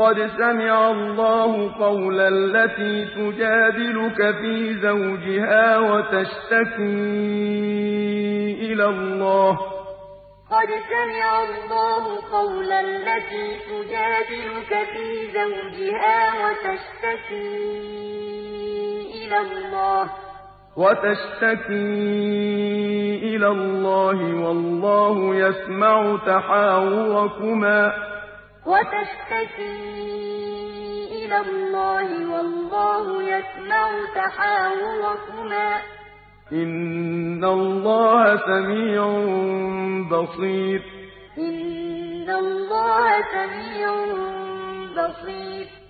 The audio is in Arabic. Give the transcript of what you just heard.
قَدْ سَمِعَ اللَّهُ قَوْلَ الَّتِي تُجَادِلُكَ فِي زَوْجِهَا وَتَشْتَكِي إِلَى اللَّهِ. قَدْ سَمِعَ اللَّهُ قَوْلَ الَّتِي تُجَادِلُكَ فِي زَوْجِهَا وَتَشْتَكِي إِلَى اللَّهِ. وتشتكي إلى الله والله يسمع تحاوركما. وتشتكي إلى الله والله يسمع تحاوركما. إن الله سميع بصير. إن الله سميع بصير.